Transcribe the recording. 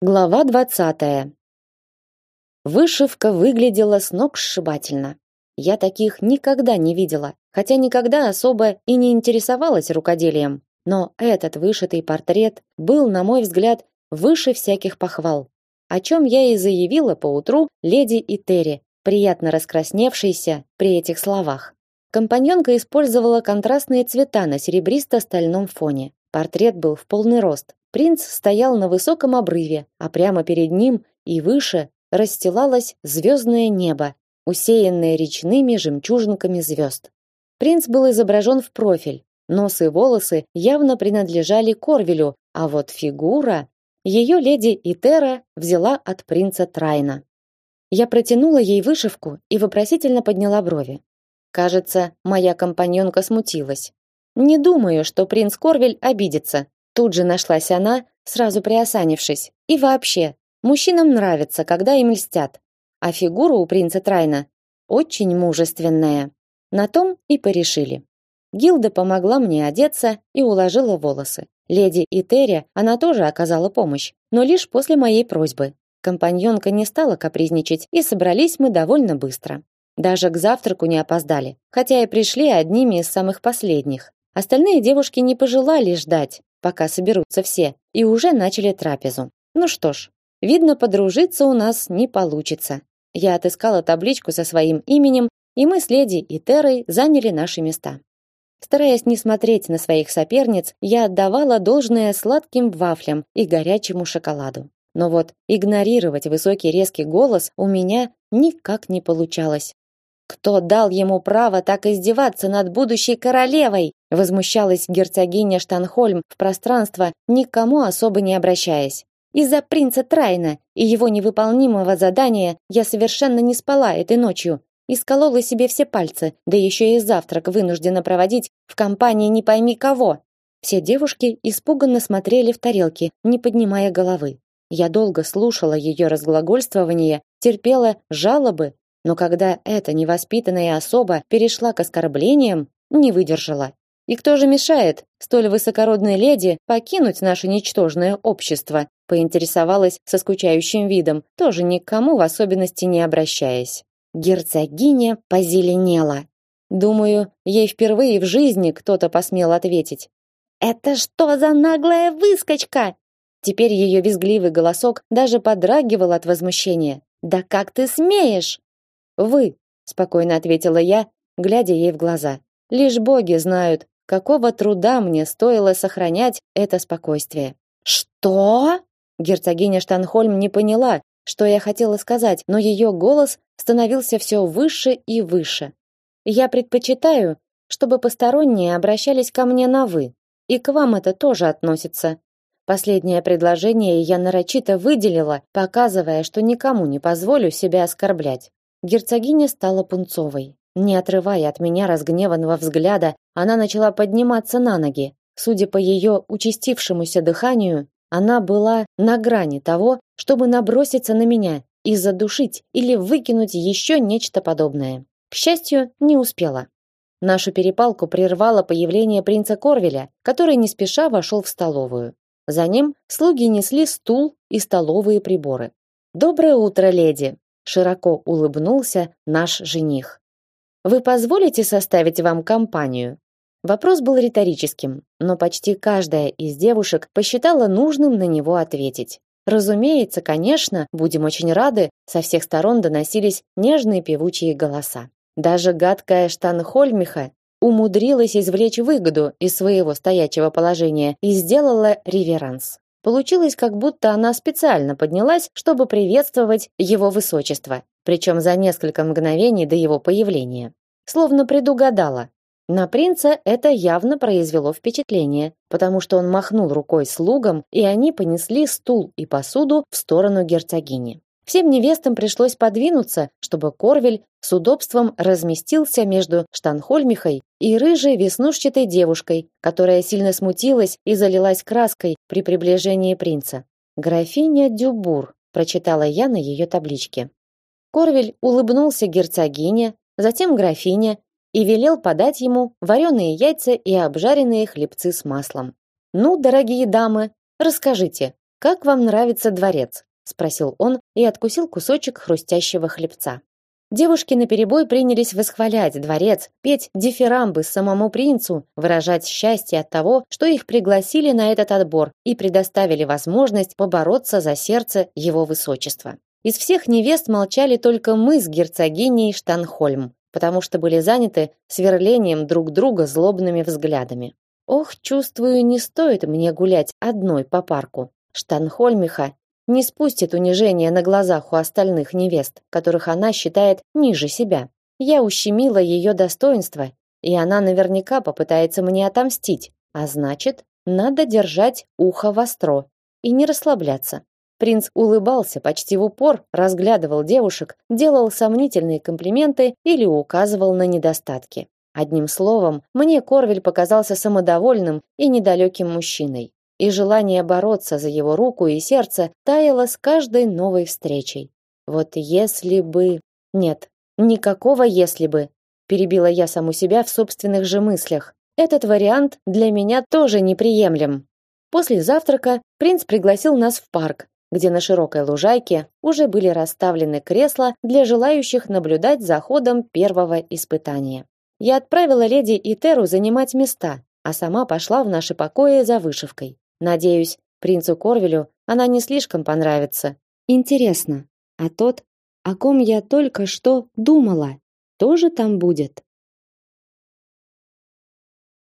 Глава двадцатая. Вышивка выглядела сногсшибательно. Я таких никогда не видела, хотя никогда особо и не интересовалась рукоделием. Но этот вышитый портрет был, на мой взгляд, выше всяких похвал. О чем я и заявила поутру леди Итери, приятно раскрасневшейся при этих словах. Компаньонка использовала контрастные цвета на серебристо-стальном фоне. Портрет был в полный рост, Принц стоял на высоком обрыве, а прямо перед ним и выше расстилалось звездное небо, усеянное речными жемчужинками звезд. Принц был изображен в профиль. Нос и волосы явно принадлежали Корвелю, а вот фигура ее леди Итера взяла от принца Трайна. Я протянула ей вышивку и вопросительно подняла брови. Кажется, моя компаньонка смутилась. Не думаю, что принц Корвель обидится, Тут же нашлась она, сразу приосанившись. И вообще, мужчинам нравится, когда им льстят. А фигура у принца Трайна очень мужественная. На том и порешили. Гилда помогла мне одеться и уложила волосы. Леди Итерия, она тоже оказала помощь, но лишь после моей просьбы. Компаньонка не стала капризничать, и собрались мы довольно быстро. Даже к завтраку не опоздали, хотя и пришли одними из самых последних. Остальные девушки не пожелали ждать, пока соберутся все, и уже начали трапезу. Ну что ж, видно, подружиться у нас не получится. Я отыскала табличку со своим именем, и мы с леди и Терой заняли наши места. Стараясь не смотреть на своих соперниц, я отдавала должное сладким вафлям и горячему шоколаду. Но вот игнорировать высокий резкий голос у меня никак не получалось. Кто дал ему право так издеваться над будущей королевой? Возмущалась герцогиня Штанхольм в пространство, никому особо не обращаясь. Из-за принца Трайна и его невыполнимого задания я совершенно не спала этой ночью и сколола себе все пальцы, да еще и завтрак вынуждена проводить в компании не пойми кого. Все девушки испуганно смотрели в тарелки, не поднимая головы. Я долго слушала ее разглагольствование, терпела жалобы, но когда эта невоспитанная особа перешла к оскорблениям, не выдержала. И кто же мешает столь высокородной леди покинуть наше ничтожное общество? Поинтересовалась со скучающим видом, тоже никому в особенности не обращаясь. Герцогиня позеленела. Думаю, ей впервые в жизни кто-то посмел ответить. Это что за наглая выскочка? Теперь ее визгливый голосок даже подрагивал от возмущения. Да как ты смеешь? Вы, спокойно ответила я, глядя ей в глаза. Лишь боги знают, какого труда мне стоило сохранять это спокойствие. Что? Герцогиня Штанхольм не поняла, что я хотела сказать, но ее голос становился все выше и выше. Я предпочитаю, чтобы посторонние обращались ко мне на вы, и к вам это тоже относится. Последнее предложение я нарочито выделила, показывая, что никому не позволю себя оскорблять. Герцогиня стала пунцовой. Не отрывая от меня разгневанного взгляда, она начала подниматься на ноги. Судя по ее участившемуся дыханию, она была на грани того, чтобы наброситься на меня и задушить или выкинуть еще нечто подобное. К счастью, не успела. Нашу перепалку прервало появление принца Корвеля, который не спеша вошел в столовую. За ним слуги несли стул и столовые приборы. Доброе утро, леди, широко улыбнулся наш жених. Вы позволите составить вам компанию? Вопрос был риторическим, но почти каждая из девушек посчитала нужным на него ответить. Разумеется, конечно, будем очень рады, со всех сторон доносились нежные певучие голоса. Даже гадкая Штанхольмиха умудрилась извлечь выгоду из своего стоячего положения и сделала реверанс. Получилось, как будто она специально поднялась, чтобы приветствовать его высочество, причем за несколько мгновений до его появления. Словно предугадала. На принца это явно произвело впечатление, потому что он махнул рукой слугам, и они понесли стул и посуду в сторону герцогини. Всем невестам пришлось подвинуться, чтобы Корвель с удобством разместился между Штанхольмихой и рыжей веснушчатой девушкой, которая сильно смутилась и залилась краской при приближении принца. Графиня Дюбур, прочитала я на ее табличке. Корвель улыбнулся герцогине, затем графине и велел подать ему вареные яйца и обжаренные хлебцы с маслом. Ну, дорогие дамы, расскажите, Как вам нравится дворец? Спросил он и откусил кусочек хрустящего хлебца. Девушки наперебой принялись восхвалять дворец, петь дифирамбы самому принцу, выражать счастье от того, что их пригласили на этот отбор и предоставили возможность побороться за сердце его высочества. Из всех невест молчали только мы с герцогиней Штанхольм, потому что были заняты сверлением друг друга злобными взглядами. Ох, чувствую, не стоит мне гулять одной по парку. Штанхольмиха не спустит унижение на глазах у остальных невест, которых она считает ниже себя. Я ущемила ее достоинство, и она наверняка попытается мне отомстить. А значит, надо держать ухо востро и не расслабляться. Принц улыбался почти в упор, разглядывал девушек, делал сомнительные комплименты или указывал на недостатки. Одним словом, мне Корвель показался самодовольным и недалеким мужчиной и желание бороться за его руку и сердце таяло с каждой новой встречей. Вот если бы... Нет, никакого если бы. Перебила я саму себя в собственных же мыслях. Этот вариант для меня тоже неприемлем. После завтрака принц пригласил нас в парк, где на широкой лужайке уже были расставлены кресла для желающих наблюдать за ходом первого испытания. Я отправила леди Итеру занимать места, а сама пошла в наши покои за вышивкой. Надеюсь, принцу Корвелю она не слишком понравится. Интересно, а тот, о ком я только что думала, тоже там будет?